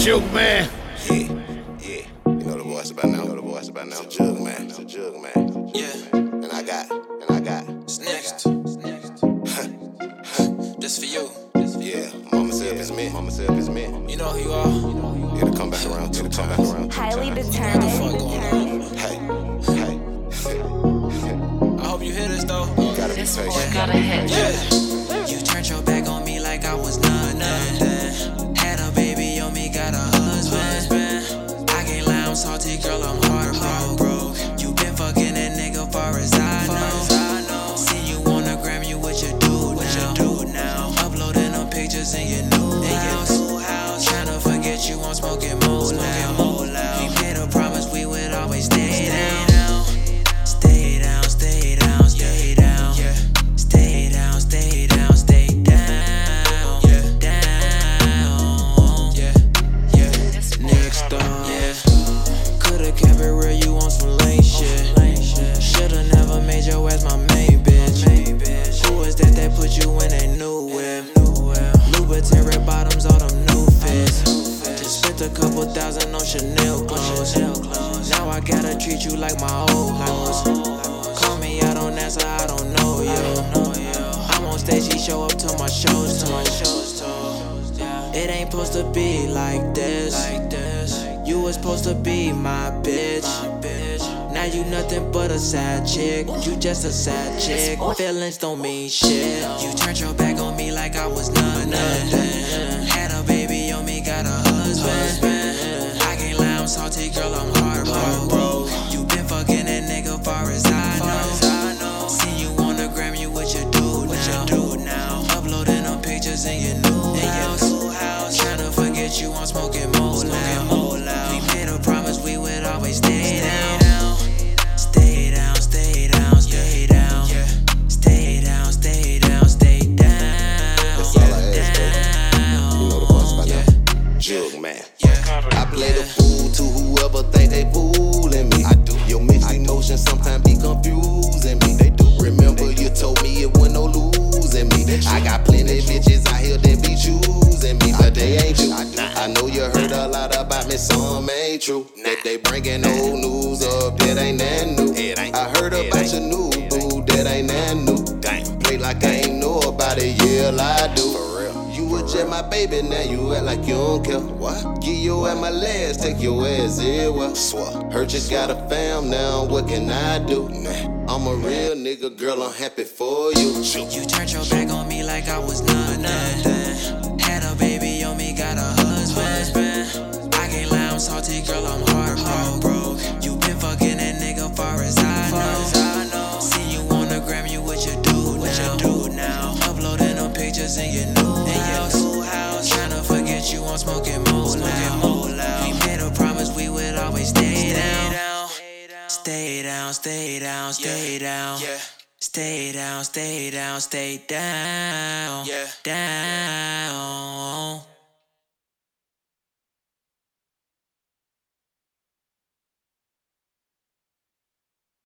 Juke man. Yeah, yeah. You know the voice about now. You know the voice about now. It's a jug man. It's a jug man. Yeah, And I got, and I got. it's next. This for you. Yeah, mama said it's me. Mama said it's me. You know who you are. It'll come back around. It'll come back around. Highly Fuck determined. going on. Hey, hey. I hope you hear this though. Gotta be This boy patient. got a hit. Yeah. Up, yeah. Coulda kept it real, you on some lame shit. Shoulda never made your ass my main bitch. Who was that that put you in that new whip? Louboutin bottoms, all them new fits. Just spent a couple thousand on Chanel clothes. Now I gotta treat you like my old hoes. Call me, I don't answer, I don't know you. I'm on stage, he show up to my shows, to my shows, too. It ain't supposed to be like this. You was supposed to be my bitch. Now you nothing but a sad chick. You just a sad chick. Feelings don't mean shit. You turned your back on me like I was Man. I play the fool to whoever think they fooling me. I do. Your mixed emotions sometimes be confusing me. They do. Remember you told me it wasn't no losing me. I got plenty bitches out here that be choosing me, but they ain't you. I know you heard a lot about me, some ain't true. That they bringing old news up, that ain't that new. I heard about your new boo, that ain't that new. Play like I ain't know about it, yeah, I do. You my baby, now you act like you don't care. What? Get your at my last, take your ass everywhere. Heard you got a fam now, what can I do? I'm a real nigga, girl, I'm happy for you. You turned your back on me like I was nothing. Had a baby on me, got a husband. I can't lie, I'm salty, girl, I'm heartbroken. You been fucking that nigga far as I know. See you on the gram, you what you do what now. Uploading them pictures in your new Stay down, stay down, stay down. Stay down, stay down, stay down. Down.